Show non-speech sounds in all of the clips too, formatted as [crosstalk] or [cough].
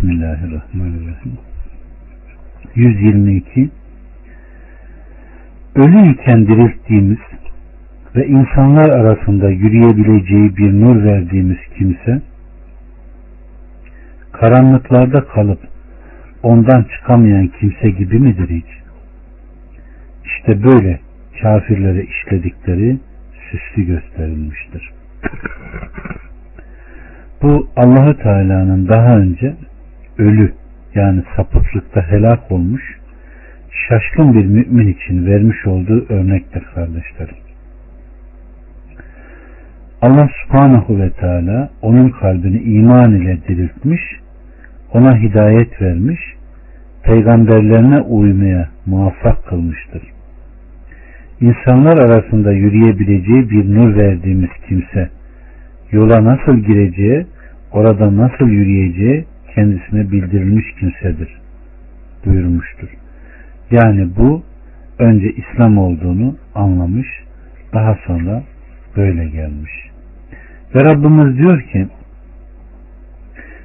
Bismillahirrahmanirrahim. 122 Ölü iken dirilttiğimiz ve insanlar arasında yürüyebileceği bir nur verdiğimiz kimse karanlıklarda kalıp ondan çıkamayan kimse gibi midir hiç? İşte böyle kafirlere işledikleri süslü gösterilmiştir. Bu Allahü Teala'nın daha önce ölü yani sapıklıkta helak olmuş şaşkın bir mümin için vermiş olduğu örnektir kardeşlerim. Allah subhanahu ve teala onun kalbini iman ile diriltmiş, ona hidayet vermiş, peygamberlerine uymaya muvaffak kılmıştır. İnsanlar arasında yürüyebileceği bir nur verdiğimiz kimse, yola nasıl gireceği, orada nasıl yürüyeceği kendisine bildirilmiş kimsedir buyurmuştur. Yani bu önce İslam olduğunu anlamış, daha sonra böyle gelmiş. Ve Rabbimiz diyor ki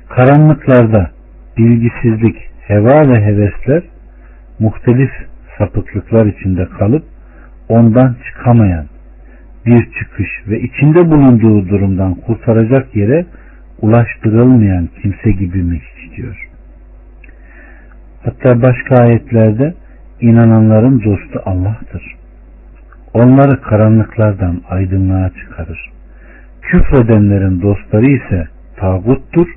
karanlıklarda bilgisizlik, heva ve hevesler muhtelif sapıklıklar içinde kalıp ondan çıkamayan bir çıkış ve içinde bulunduğu durumdan kurtaracak yere ulaştırılmayan kimse gibi mi hiç diyor. Hatta başka ayetlerde inananların dostu Allah'tır. Onları karanlıklardan aydınlığa çıkarır. Küfredenlerin dostları ise tağuttur.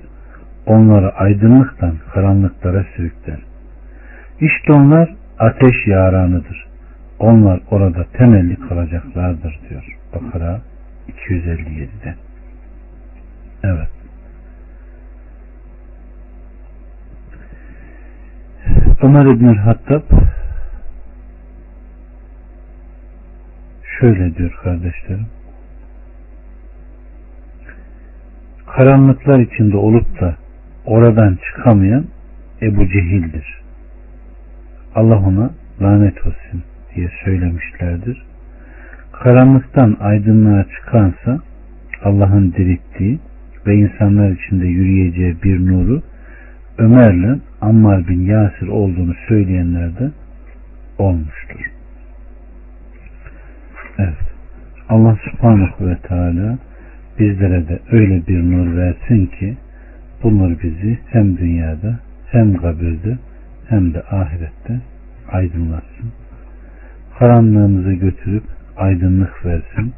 Onları aydınlıktan karanlıklara sürükler. İşte onlar ateş yaranıdır. Onlar orada temelli kalacaklardır diyor. Bakara 257'de. Evet. Ömer İbnül Hattab şöyle diyor kardeşlerim. Karanlıklar içinde olup da oradan çıkamayan Ebu Cehil'dir. Allah ona lanet olsun diye söylemişlerdir. Karanlıktan aydınlığa çıkansa Allah'ın dirittiği ve insanlar içinde yürüyeceği bir nuru Ömer'le Ammar bin Yasir olduğunu söyleyenler de olmuştur. Evet. Allah subhanahu ve teala bizlere de öyle bir nur versin ki bu nur bizi hem dünyada hem kabirde hem de ahirette aydınlatsın. Karanlığımızı götürüp aydınlık versin.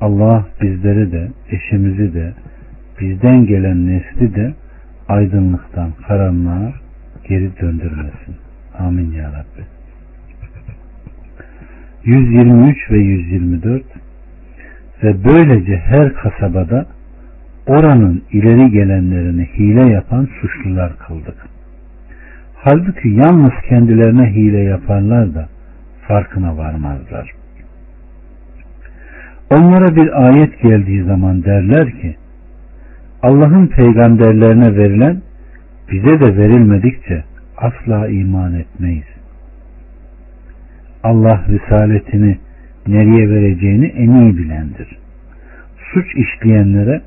Allah bizleri de eşimizi de bizden gelen nesli de aydınlıktan karanlığa geri döndürmesin. Amin ya Rabbi. 123 ve 124 ve böylece her kasabada oranın ileri gelenlerini hile yapan suçlular kıldık. Halbuki yalnız kendilerine hile yaparlar da farkına varmazlar. Onlara bir ayet geldiği zaman derler ki Allah'ın peygamberlerine verilen bize de verilmedikçe asla iman etmeyiz. Allah risaletini nereye vereceğini en iyi bilendir. Suç işleyenlere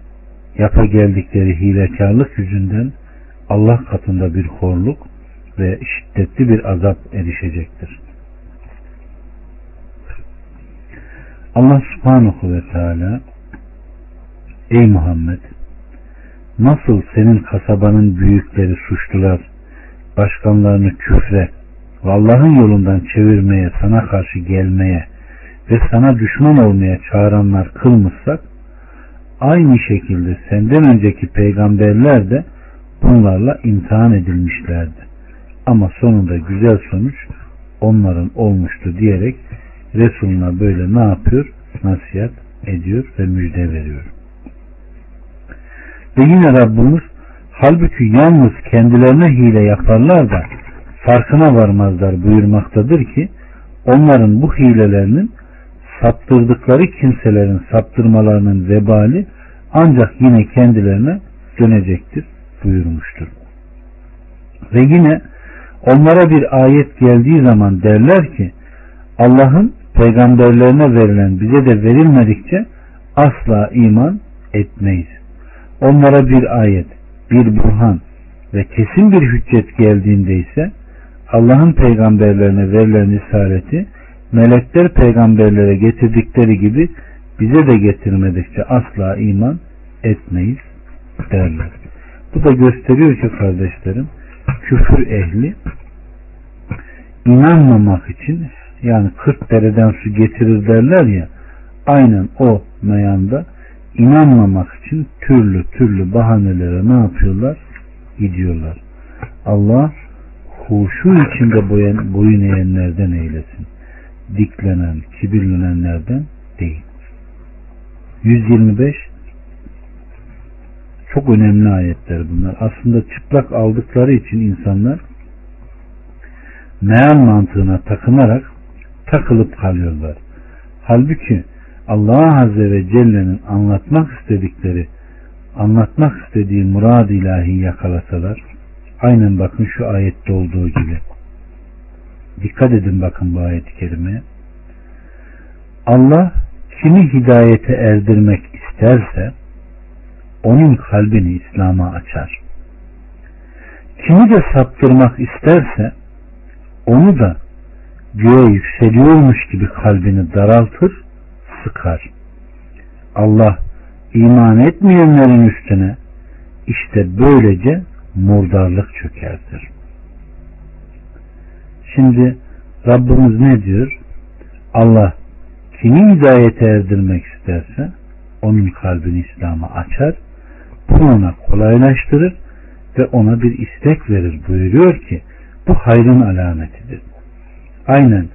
yapa geldikleri hilekarlık yüzünden Allah katında bir horluk ve şiddetli bir azap erişecektir. Allah subhanahu ve teala Ey Muhammed nasıl senin kasabanın büyükleri suçlular başkanlarını küfre ve Allah'ın yolundan çevirmeye sana karşı gelmeye ve sana düşman olmaya çağıranlar kılmışsak aynı şekilde senden önceki peygamberler de bunlarla imtihan edilmişlerdi. Ama sonunda güzel sonuç onların olmuştu diyerek Resuluna böyle ne yapıyor? Nasihat ediyor ve müjde veriyor. Ve yine Rabbimiz halbuki yalnız kendilerine hile yaparlar da farkına varmazlar buyurmaktadır ki onların bu hilelerinin saptırdıkları kimselerin saptırmalarının vebali ancak yine kendilerine dönecektir buyurmuştur. Ve yine onlara bir ayet geldiği zaman derler ki Allah'ın peygamberlerine verilen bize de verilmedikçe asla iman etmeyiz. Onlara bir ayet, bir burhan ve kesin bir hüccet geldiğinde ise Allah'ın peygamberlerine verilen isareti melekler peygamberlere getirdikleri gibi bize de getirmedikçe asla iman etmeyiz derler. Bu da gösteriyor ki kardeşlerim küfür ehli inanmamak için yani 40 dereden su getirir derler ya aynen o meyanda inanmamak için türlü türlü bahanelere ne yapıyorlar? Gidiyorlar. Allah huşu içinde boyun, boyun eğenlerden eylesin. Diklenen, kibirlenenlerden değil. 125 çok önemli ayetler bunlar. Aslında çıplak aldıkları için insanlar meal mantığına takınarak takılıp kalıyorlar. Halbuki Allah Azze ve Celle'nin anlatmak istedikleri, anlatmak istediği murad ilahi yakalasalar, aynen bakın şu ayette olduğu gibi. Dikkat edin bakın bu ayet-i kerimeye. Allah kimi hidayete erdirmek isterse, onun kalbini İslam'a açar. Kimi de saptırmak isterse, onu da göğe yükseliyormuş gibi kalbini daraltır, sıkar. Allah iman etmeyenlerin üstüne işte böylece murdarlık çökertir. Şimdi Rabbimiz ne diyor? Allah kimi hidayete erdirmek isterse onun kalbini İslam'a açar, bunu ona kolaylaştırır ve ona bir istek verir buyuruyor ki bu hayrın alametidir. Aynen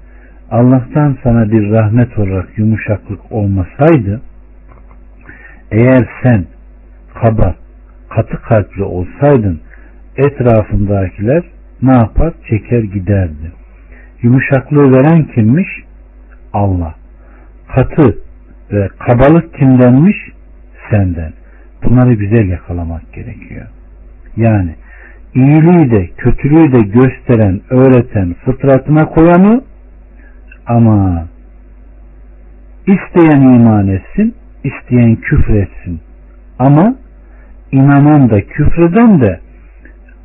Allah'tan sana bir rahmet olarak yumuşaklık olmasaydı eğer sen kaba, katı kalpli olsaydın etrafındakiler ne yapar? Çeker giderdi. Yumuşaklığı veren kimmiş? Allah. Katı ve kabalık kimdenmiş? Senden. Bunları güzel yakalamak gerekiyor. Yani iyiliği de kötülüğü de gösteren, öğreten, fıtratına koyanı ama isteyen iman etsin, isteyen küfretsin. Ama inanan da küfreden de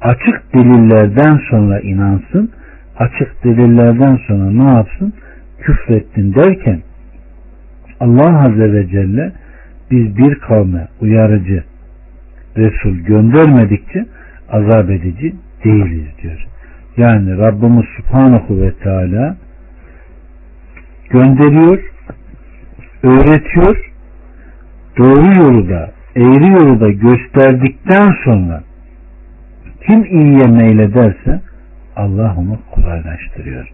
açık delillerden sonra inansın, açık delillerden sonra ne yapsın? Küfrettin derken Allah Azze ve Celle biz bir kavme uyarıcı Resul göndermedikçe azap edici değiliz diyor. Yani Rabbimiz Subhanahu ve Teala gönderiyor, öğretiyor, doğru yolu da, eğri yolu da gösterdikten sonra kim iyiye meylederse Allah onu kolaylaştırıyor.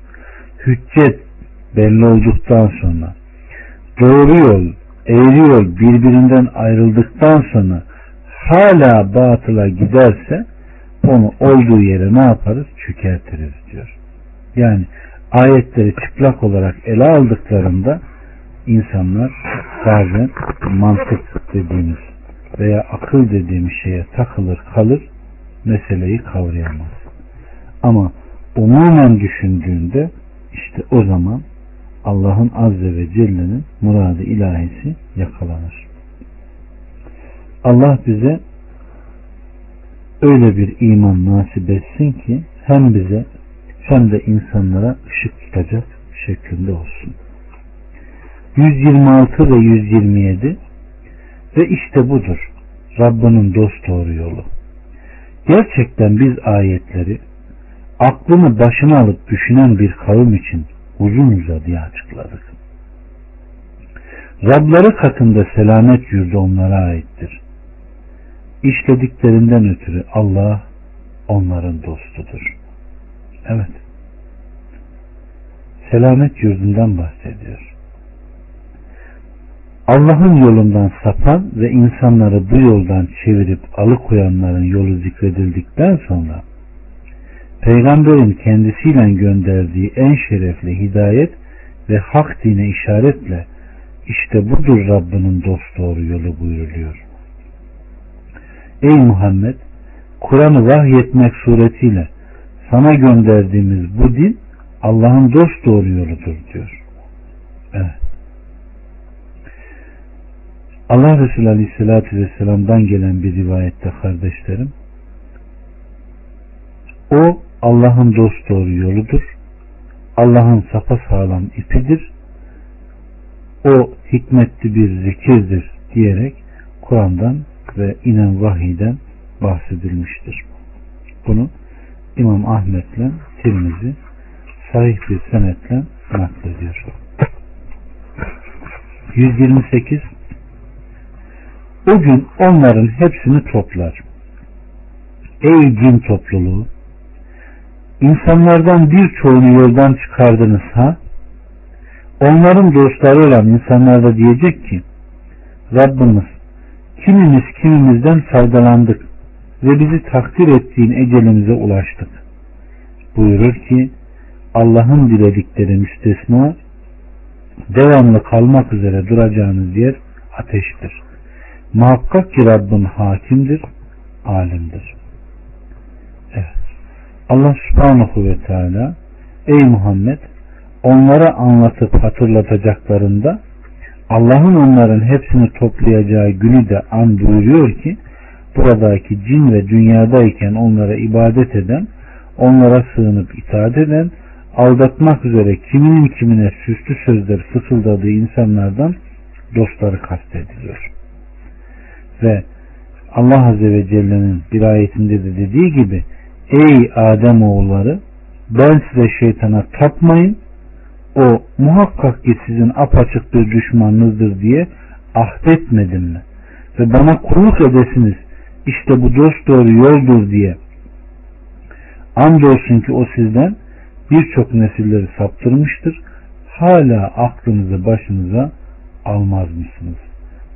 Hüccet belli olduktan sonra doğru yol, eğri yol birbirinden ayrıldıktan sonra hala batıla giderse onu olduğu yere ne yaparız? Çökertiriz diyor. Yani ayetleri çıplak olarak ele aldıklarında insanlar bazen mantık dediğimiz veya akıl dediğimiz şeye takılır kalır meseleyi kavrayamaz. Ama umumen düşündüğünde işte o zaman Allah'ın Azze ve Celle'nin muradı ilahisi yakalanır. Allah bize öyle bir iman nasip etsin ki hem bize hem de insanlara ışık tutacak şeklinde olsun. 126 ve 127 ve işte budur Rabbinin dost doğru yolu. Gerçekten biz ayetleri aklını başına alıp düşünen bir kavim için uzun uzadıya açıkladık. Rabları katında selamet yurdu onlara aittir. İşlediklerinden ötürü Allah onların dostudur. Evet. Selamet yurdundan bahsediyor. Allah'ın yolundan sapan ve insanları bu yoldan çevirip alıkoyanların yolu zikredildikten sonra Peygamberin kendisiyle gönderdiği en şerefli hidayet ve hak dine işaretle işte budur Rabbinin dost doğru yolu buyuruluyor. Ey Muhammed Kur'an'ı vahyetmek suretiyle sana gönderdiğimiz bu din Allah'ın dost doğru yoludur diyor. Evet. Allah Resulü Aleyhisselatü Vesselam'dan gelen bir rivayette kardeşlerim O Allah'ın dost doğru yoludur. Allah'ın sapasağlam ipidir. O hikmetli bir zikirdir diyerek Kur'an'dan ve inen vahiyden bahsedilmiştir. Bunu İmam Ahmet'le Tirmizi sahih bir senetle naklediyor. 128 O gün onların hepsini toplar. Ey cin topluluğu! İnsanlardan birçoğunu yoldan çıkardınız ha? Onların dostları olan insanlar da diyecek ki Rabbimiz kimimiz kimimizden faydalandık ve bizi takdir ettiğin ecelimize ulaştık. Buyurur ki Allah'ın diledikleri müstesna devamlı kalmak üzere duracağınız yer ateştir. Muhakkak ki Rabbin hakimdir, alimdir. Evet. Allah subhanahu ve teala Ey Muhammed onlara anlatıp hatırlatacaklarında Allah'ın onların hepsini toplayacağı günü de an buyuruyor ki buradaki cin ve dünyadayken onlara ibadet eden, onlara sığınıp itaat eden, aldatmak üzere kiminin kimine süslü sözler fısıldadığı insanlardan dostları kastediliyor. Ve Allah Azze ve Celle'nin bir ayetinde de dediği gibi Ey Adem oğulları ben size şeytana tapmayın o muhakkak ki sizin apaçık bir düşmanınızdır diye ahdetmedim mi? Ve bana kulluk edesiniz işte bu dost doğru yoldur diye andolsun ki o sizden birçok nesilleri saptırmıştır. Hala aklınızı başınıza almaz mısınız?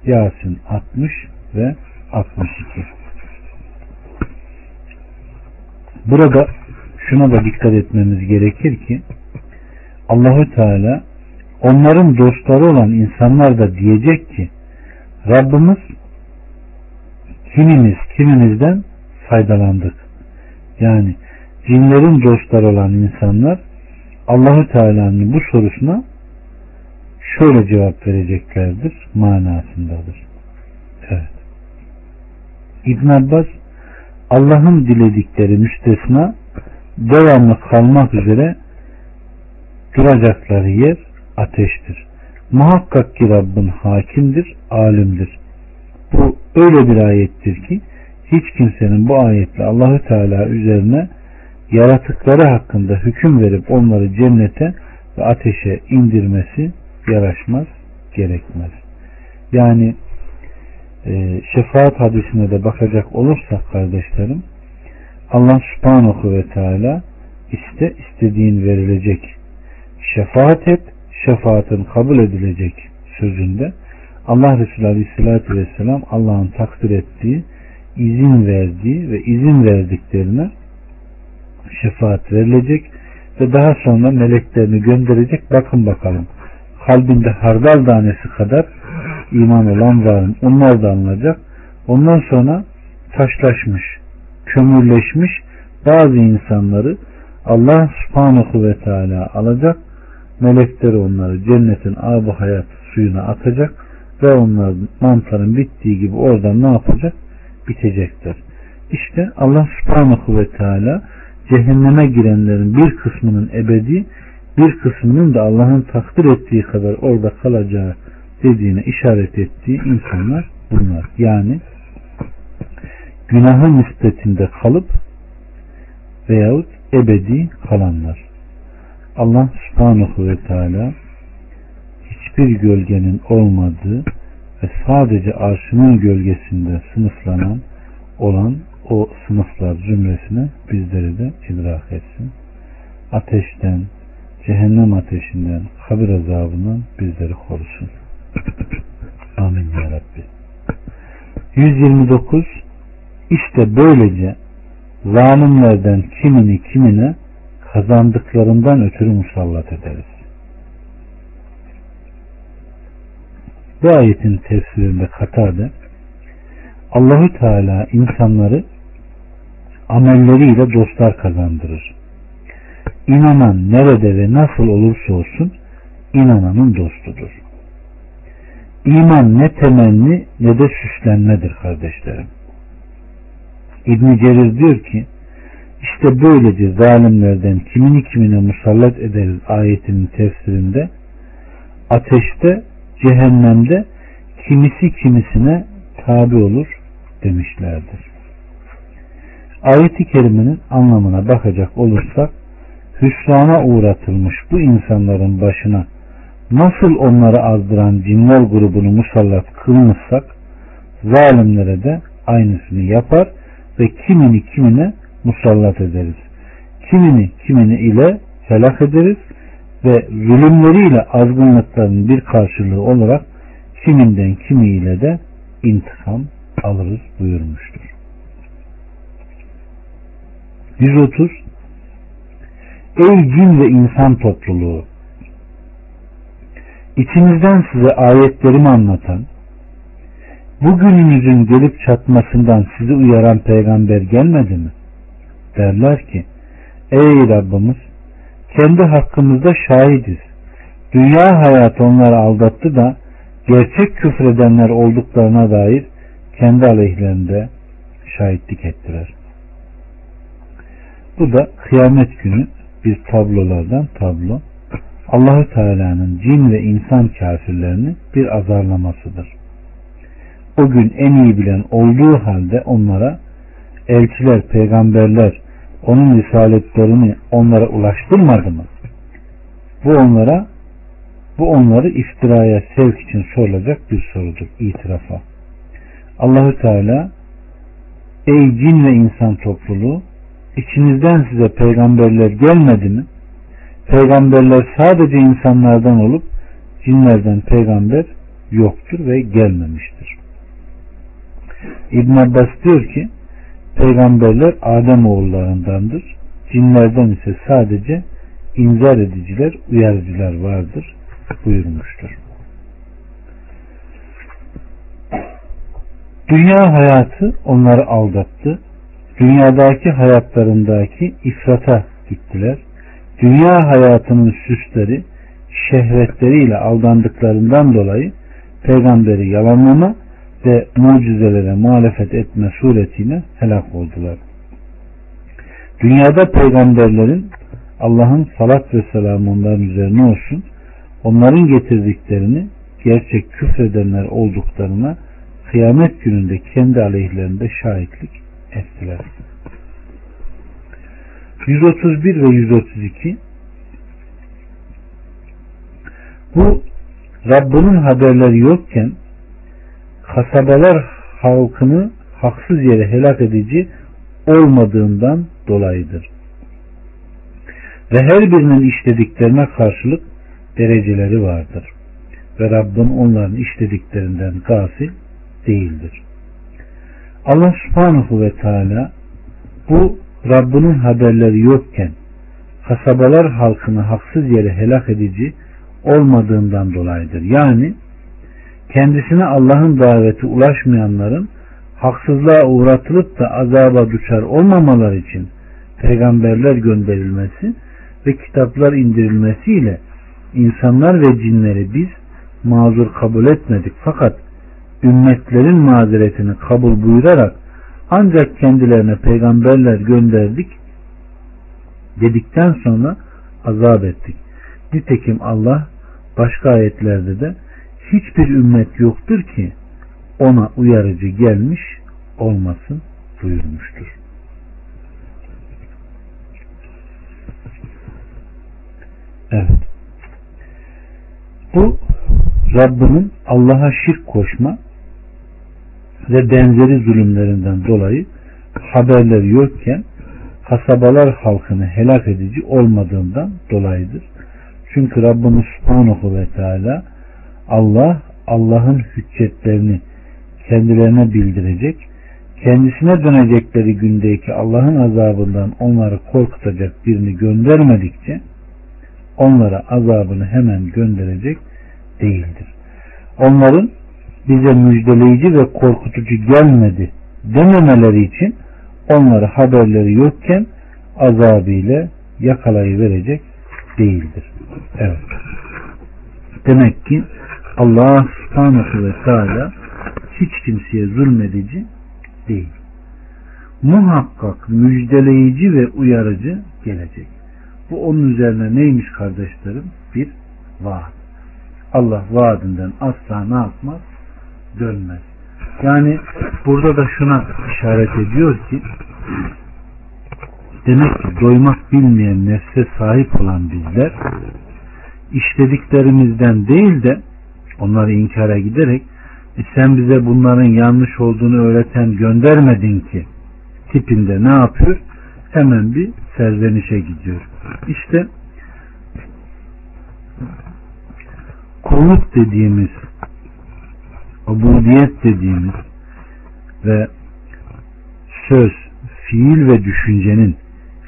Yasin 60 ve 62 Burada şuna da dikkat etmemiz gerekir ki Allahü Teala onların dostları olan insanlar da diyecek ki Rabbimiz kimimiz kimimizden faydalandık. Yani cinlerin dostları olan insanlar Allahü Teala'nın bu sorusuna şöyle cevap vereceklerdir manasındadır. Evet. İbn Abbas Allah'ın diledikleri müstesna devamlı kalmak üzere duracakları yer ateştir. Muhakkak ki Rabbin hakimdir, alimdir. Bu öyle bir ayettir ki hiç kimsenin bu ayetle Allahü Teala üzerine yaratıkları hakkında hüküm verip onları cennete ve ateşe indirmesi yaraşmaz, gerekmez. Yani e, şefaat hadisine de bakacak olursak kardeşlerim Allah subhanahu ve teala iste istediğin verilecek şefaat et şefaatin kabul edilecek sözünde Allah Resulü Aleyhisselatü Vesselam Allah'ın takdir ettiği izin verdiği ve izin verdiklerine şefaat verilecek ve daha sonra meleklerini gönderecek. Bakın bakalım kalbinde hardal tanesi kadar iman olan varın onlar da alınacak. Ondan sonra taşlaşmış kömürleşmiş bazı insanları Allah subhanahu ve teala alacak. Melekleri onları cennetin abu hayat suyuna atacak ve onlar mantarın bittiği gibi oradan ne yapacak? Bitecekler. İşte Allah subhanahu ve teala cehenneme girenlerin bir kısmının ebedi bir kısmının da Allah'ın takdir ettiği kadar orada kalacağı dediğine işaret ettiği insanlar bunlar. Yani günahın nispetinde kalıp veyahut ebedi kalanlar. Allah subhanahu ve teala hiçbir gölgenin olmadığı ve sadece arşının gölgesinde sınıflanan olan o sınıflar zümresine bizleri de idrak etsin. Ateşten, cehennem ateşinden, kabir azabından bizleri korusun. [laughs] Amin ya Rabbi. 129 İşte böylece zalimlerden kimini kimine kazandıklarından ötürü musallat ederiz. Bu ayetin tefsirinde Katade Allahü Teala insanları amelleriyle dostlar kazandırır. İnanan nerede ve nasıl olursa olsun inananın dostudur. İman ne temenni ne de süslenmedir kardeşlerim. İbn Cerir diyor ki İşte böylece zalimlerden kimini kimine musallat ederiz ayetinin tefsirinde ateşte cehennemde kimisi kimisine tabi olur demişlerdir. Ayeti kerimenin anlamına bakacak olursak hüsrana uğratılmış bu insanların başına nasıl onları azdıran cinler grubunu musallat kılmışsak zalimlere de aynısını yapar ve kimini kimine musallat ederiz. Kimini kimini ile helak ederiz ve zulümleriyle azgınlıkların bir karşılığı olarak kiminden kimiyle de intikam alırız buyurmuştur. 130 Ey cin ve insan topluluğu! İçinizden size ayetlerimi anlatan, bugününüzün gelip çatmasından sizi uyaran peygamber gelmedi mi? Derler ki, ey Rabbimiz, kendi hakkımızda şahidiz. Dünya hayatı onları aldattı da gerçek küfredenler olduklarına dair kendi aleyhlerinde şahitlik ettiler. Bu da kıyamet günü bir tablolardan tablo. Allahü Teala'nın cin ve insan kafirlerini bir azarlamasıdır. O gün en iyi bilen olduğu halde onlara elçiler, peygamberler onun risaletlerini onlara ulaştırmadı mı? Bu onlara bu onları iftiraya sevk için sorulacak bir sorudur, itirafa. Allahü Teala Ey cin ve insan topluluğu içinizden size peygamberler gelmedi mi? Peygamberler sadece insanlardan olup cinlerden peygamber yoktur ve gelmemiştir. İbn Abbas diyor ki peygamberler Adem oğullarındandır. Cinlerden ise sadece inzar ediciler, uyarıcılar vardır buyurmuştur. Dünya hayatı onları aldattı. Dünyadaki hayatlarındaki ifrata gittiler. Dünya hayatının süsleri, şehvetleriyle aldandıklarından dolayı peygamberi yalanlama ve mucizelere muhalefet etme suretiyle helak oldular. Dünyada peygamberlerin Allah'ın salat ve selamı onların üzerine olsun onların getirdiklerini gerçek küfredenler olduklarına kıyamet gününde kendi aleyhlerinde şahitlik ettiler. 131 ve 132 Bu Rabbinin haberleri yokken kasabalar halkını haksız yere helak edici olmadığından dolayıdır. Ve her birinin işlediklerine karşılık dereceleri vardır. Ve Rabbin onların işlediklerinden gafil değildir. Allah subhanahu ve teala bu Rabbinin haberleri yokken kasabalar halkını haksız yere helak edici olmadığından dolayıdır. Yani kendisine Allah'ın daveti ulaşmayanların haksızlığa uğratılıp da azaba düşer olmamalar için peygamberler gönderilmesi ve kitaplar indirilmesiyle insanlar ve cinleri biz mazur kabul etmedik fakat ümmetlerin mazeretini kabul buyurarak ancak kendilerine peygamberler gönderdik dedikten sonra azap ettik. Nitekim Allah başka ayetlerde de hiçbir ümmet yoktur ki ona uyarıcı gelmiş olmasın buyurmuştur. Evet. Bu Rabbinin Allah'a şirk koşma ve benzeri zulümlerinden dolayı haberleri yokken kasabalar halkını helak edici olmadığından dolayıdır. Çünkü Rabbimiz Subhanahu ve Teala Allah Allah'ın hüccetlerini kendilerine bildirecek, kendisine dönecekleri gündeki Allah'ın azabından onları korkutacak birini göndermedikçe onlara azabını hemen gönderecek değildir. Onların bize müjdeleyici ve korkutucu gelmedi dememeleri için onları haberleri yokken azabıyla yakalayıverecek değildir. Evet. Demek ki Allah subhanahu ve teala hiç kimseye zulmedici değil. muhakkak müjdeleyici ve uyarıcı gelecek. Bu onun üzerine neymiş kardeşlerim? Bir vaat. Allah vaadinden asla ne yapmaz? Dönmez. Yani burada da şuna işaret ediyor ki demek ki doymak bilmeyen nefse sahip olan bizler işlediklerimizden değil de onları inkara giderek e sen bize bunların yanlış olduğunu öğreten göndermedin ki tipinde ne yapıyor? Hemen bir serzenişe gidiyor. İşte kulluk dediğimiz ubudiyet dediğimiz ve söz, fiil ve düşüncenin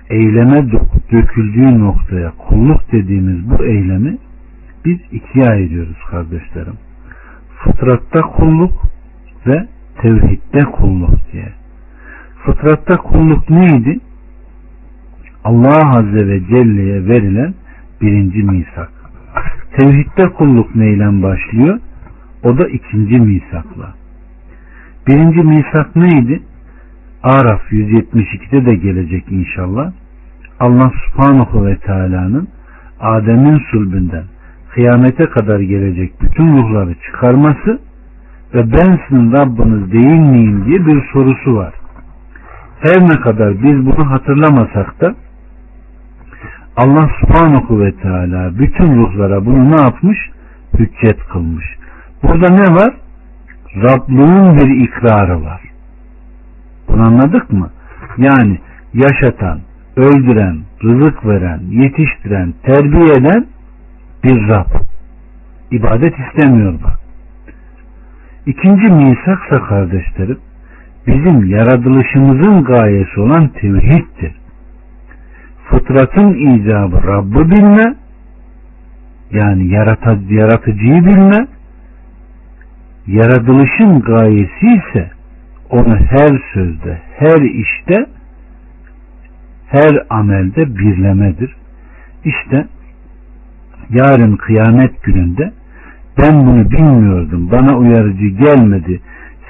eyleme döküldüğü noktaya kulluk dediğimiz bu eylemi biz ikiye ayırıyoruz kardeşlerim. Fıtratta kulluk ve tevhidde kulluk diye. Fıtratta kulluk neydi? Allah Azze ve Celle'ye verilen birinci misak. Tevhidde kulluk neyle başlıyor? O da ikinci misakla. Birinci misak neydi? Araf 172'de de gelecek inşallah. Allah subhanahu ve teala'nın Adem'in sulbünden kıyamete kadar gelecek bütün ruhları çıkarması ve ben sizin Rabbiniz değil miyim diye bir sorusu var. Her ne kadar biz bunu hatırlamasak da Allah subhanahu ve teala bütün ruhlara bunu ne yapmış? Hüccet kılmış. Burada ne var? Rablığın bir ikrarı var. Bunu anladık mı? Yani yaşatan, öldüren, rızık veren, yetiştiren, terbiye eden bir Rab. İbadet istemiyor bak. İkinci misaksa kardeşlerim, bizim yaratılışımızın gayesi olan tevhiddir. Fıtratın icabı Rabb'ı bilme, yani yaratıcıyı bilme, yaratılışın gayesi ise onu her sözde, her işte, her amelde birlemedir. İşte yarın kıyamet gününde ben bunu bilmiyordum, bana uyarıcı gelmedi,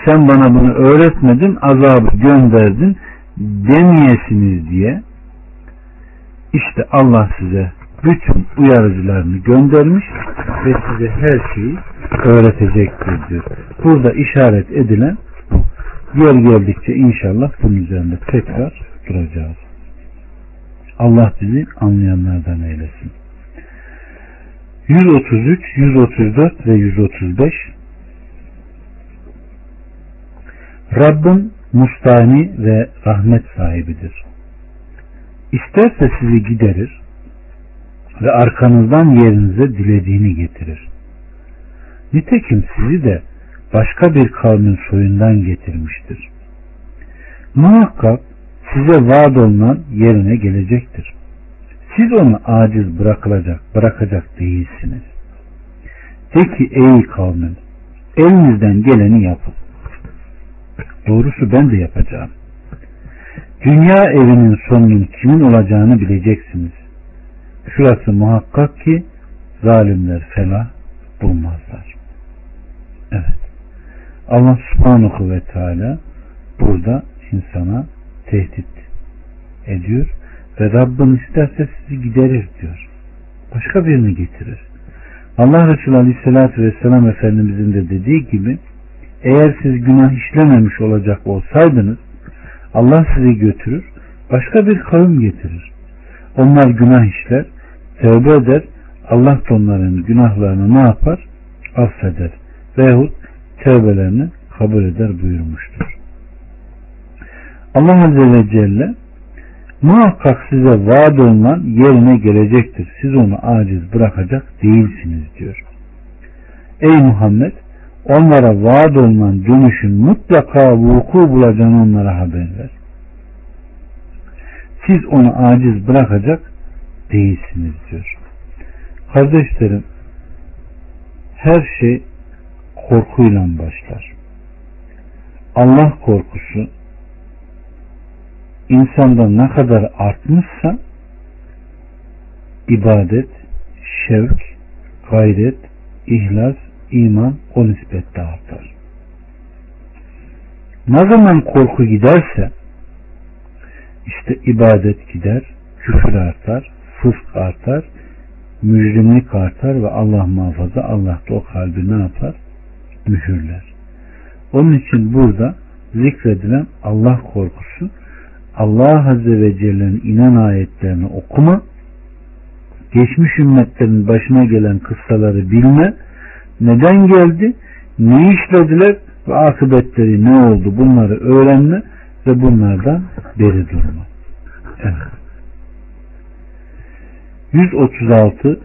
sen bana bunu öğretmedin, azabı gönderdin demeyesiniz diye işte Allah size bütün uyarıcılarını göndermiş ve size her şeyi öğretecektir diyor. Burada işaret edilen bu. Yer geldikçe inşallah bunun üzerinde tekrar duracağız. Allah bizi anlayanlardan eylesin. 133, 134 ve 135 Rabbim mustani ve rahmet sahibidir. İsterse sizi giderir ve arkanızdan yerinize dilediğini getirir. Nitekim sizi de başka bir kavmin soyundan getirmiştir. Muhakkak size vaat olunan yerine gelecektir. Siz onu aciz bırakılacak, bırakacak değilsiniz. De ki ey kavmin, elinizden geleni yapın. Doğrusu ben de yapacağım. Dünya evinin sonunun kimin olacağını bileceksiniz. Şurası muhakkak ki zalimler felah bulmazlar. Evet. Allah subhanahu ve teala burada insana tehdit ediyor ve Rabbim isterse sizi giderir diyor. Başka birini getirir. Allah Resulü Aleyhisselatü Vesselam Efendimizin de dediği gibi eğer siz günah işlememiş olacak olsaydınız Allah sizi götürür başka bir kavim getirir. Onlar günah işler, tövbe eder, Allah da onların günahlarını ne yapar? Affeder. Veyahut tövbelerini kabul eder buyurmuştur. Allah Azze ve Celle muhakkak size vaat olunan yerine gelecektir. Siz onu aciz bırakacak değilsiniz diyor. Ey Muhammed onlara vaat olunan dönüşün mutlaka vuku bulacağını onlara haber ver. Siz onu aciz bırakacak değilsiniz diyor. Kardeşlerim her şey korkuyla başlar. Allah korkusu insanda ne kadar artmışsa ibadet, şevk, gayret, ihlas, iman o nispette artar. Ne zaman korku giderse işte ibadet gider, küfür artar, fısk artar, mücrimlik artar ve Allah muhafaza Allah da o kalbi ne yapar? Mühürler. Onun için burada zikredilen Allah korkusu Allah Azze ve Celle'nin inen ayetlerini okuma, geçmiş ümmetlerin başına gelen kıssaları bilme, neden geldi, ne işlediler ve akıbetleri ne oldu bunları öğrenme ve bunlardan beri durma. Evet. 136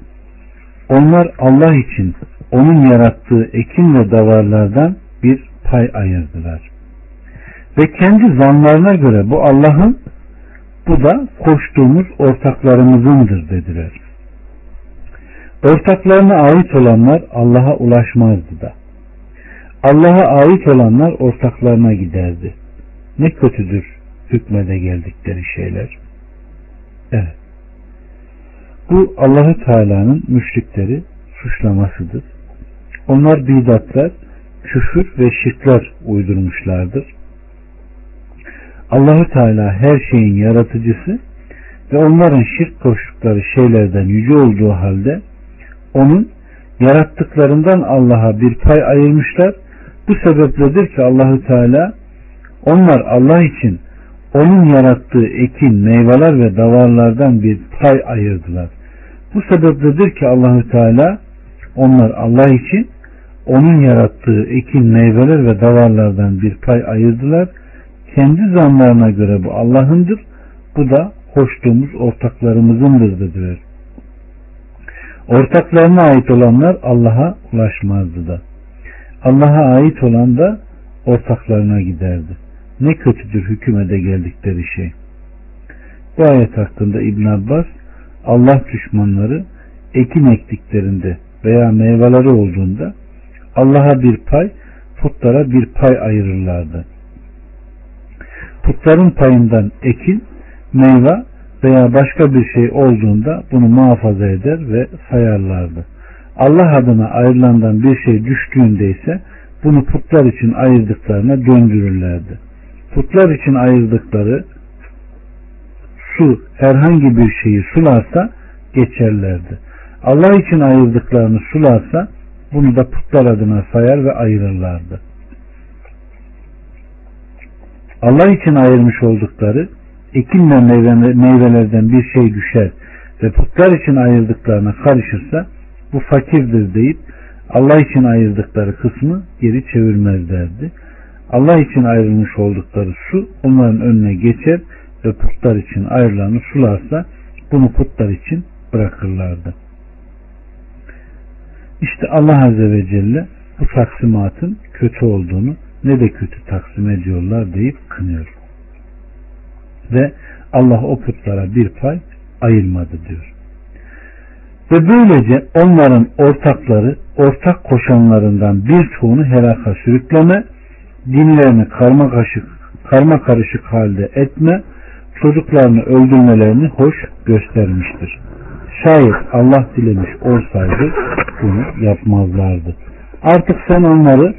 Onlar Allah için onun yarattığı ekin ve davarlardan bir pay ayırdılar. Ve kendi zanlarına göre bu Allah'ın bu da koştuğumuz ortaklarımızındır dediler. Ortaklarına ait olanlar Allah'a ulaşmazdı da. Allah'a ait olanlar ortaklarına giderdi. Ne kötüdür hükmede geldikleri şeyler. Evet. Bu Allahü Teala'nın müşrikleri suçlamasıdır. Onlar bidatlar, küfür ve şirkler uydurmuşlardır. Allahü Teala her şeyin yaratıcısı ve onların şirk koştukları şeylerden yüce olduğu halde onun yarattıklarından Allah'a bir pay ayırmışlar. Bu sebepledir ki Allahü Teala onlar Allah için onun yarattığı ekin, meyveler ve davarlardan bir pay ayırdılar. Bu sebepledir ki Allahü Teala onlar Allah için onun yarattığı ekin, meyveler ve davarlardan bir pay ayırdılar. Kendi zanlarına göre bu Allah'ındır. Bu da hoştuğumuz ortaklarımızındır dediler. Ortaklarına ait olanlar Allah'a ulaşmazdı da. Allah'a ait olan da ortaklarına giderdi. Ne kötüdür hükümede geldikleri şey. Bu ayet hakkında İbn Abbas Allah düşmanları ekin ektiklerinde veya meyveleri olduğunda Allah'a bir pay, putlara bir pay ayırırlardı. Putların payından ekin, meyve veya başka bir şey olduğunda bunu muhafaza eder ve sayarlardı. Allah adına ayrılandan bir şey düştüğünde ise bunu putlar için ayırdıklarına döndürürlerdi. Putlar için ayırdıkları su herhangi bir şeyi sularsa geçerlerdi. Allah için ayırdıklarını sularsa bunu da putlar adına sayar ve ayırırlardı. Allah için ayırmış oldukları ekin ve meyvelerden bir şey düşer ve putlar için ayırdıklarına karışırsa bu fakirdir deyip Allah için ayırdıkları kısmı geri çevirmezlerdi. Allah için ayrılmış oldukları su onların önüne geçer ve putlar için ayrılanı sularsa bunu putlar için bırakırlardı. İşte Allah Azze ve Celle bu taksimatın kötü olduğunu ne de kötü taksim ediyorlar deyip kınıyor. Ve Allah o putlara bir pay ayırmadı diyor. Ve böylece onların ortakları, ortak koşanlarından birçoğunu helaka sürükleme, dinlerini karma karışık, karma karışık halde etme, çocuklarını öldürmelerini hoş göstermiştir. Şayet Allah dilemiş olsaydı bunu yapmazlardı. Artık sen onları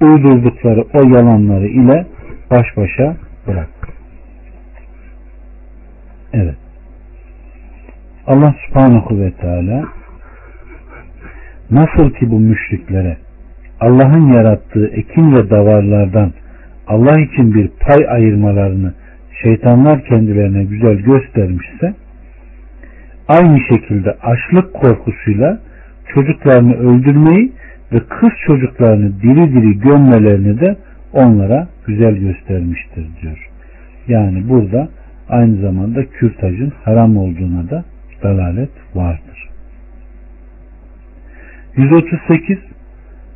uydurdukları o yalanları ile baş başa bırak. Evet. Allah subhanahu ve teala nasıl ki bu müşriklere Allah'ın yarattığı ekin ve davarlardan Allah için bir pay ayırmalarını şeytanlar kendilerine güzel göstermişse aynı şekilde açlık korkusuyla çocuklarını öldürmeyi ve kız çocuklarını diri diri gömmelerini de onlara güzel göstermiştir diyor. Yani burada aynı zamanda kürtajın haram olduğuna da dalalet vardır. 138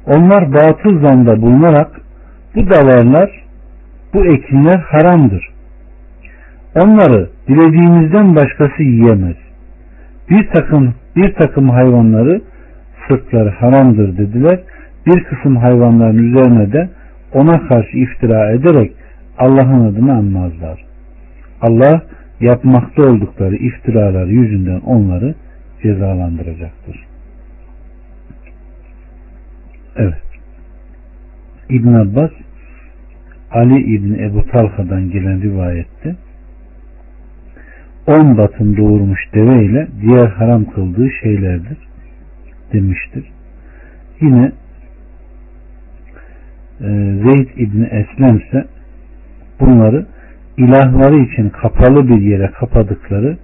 Onlar batıl zanda bulunarak bu davarlar, bu ekinler haramdır. Onları dilediğimizden başkası yiyemez. Bir takım bir takım hayvanları sırtları haramdır dediler. Bir kısım hayvanların üzerine de ona karşı iftira ederek Allah'ın adını anmazlar. Allah yapmakta oldukları iftiralar yüzünden onları cezalandıracaktır. Evet. İbn Abbas Ali İbni Ebu Talha'dan gelen rivayette on batın doğurmuş deve ile diğer haram kıldığı şeylerdir demiştir. Yine e, Zeyd İbni Eslem ise bunları ilahları için kapalı bir yere kapadıkları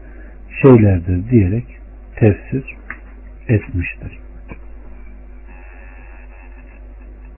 şeylerdir diyerek tefsir etmiştir.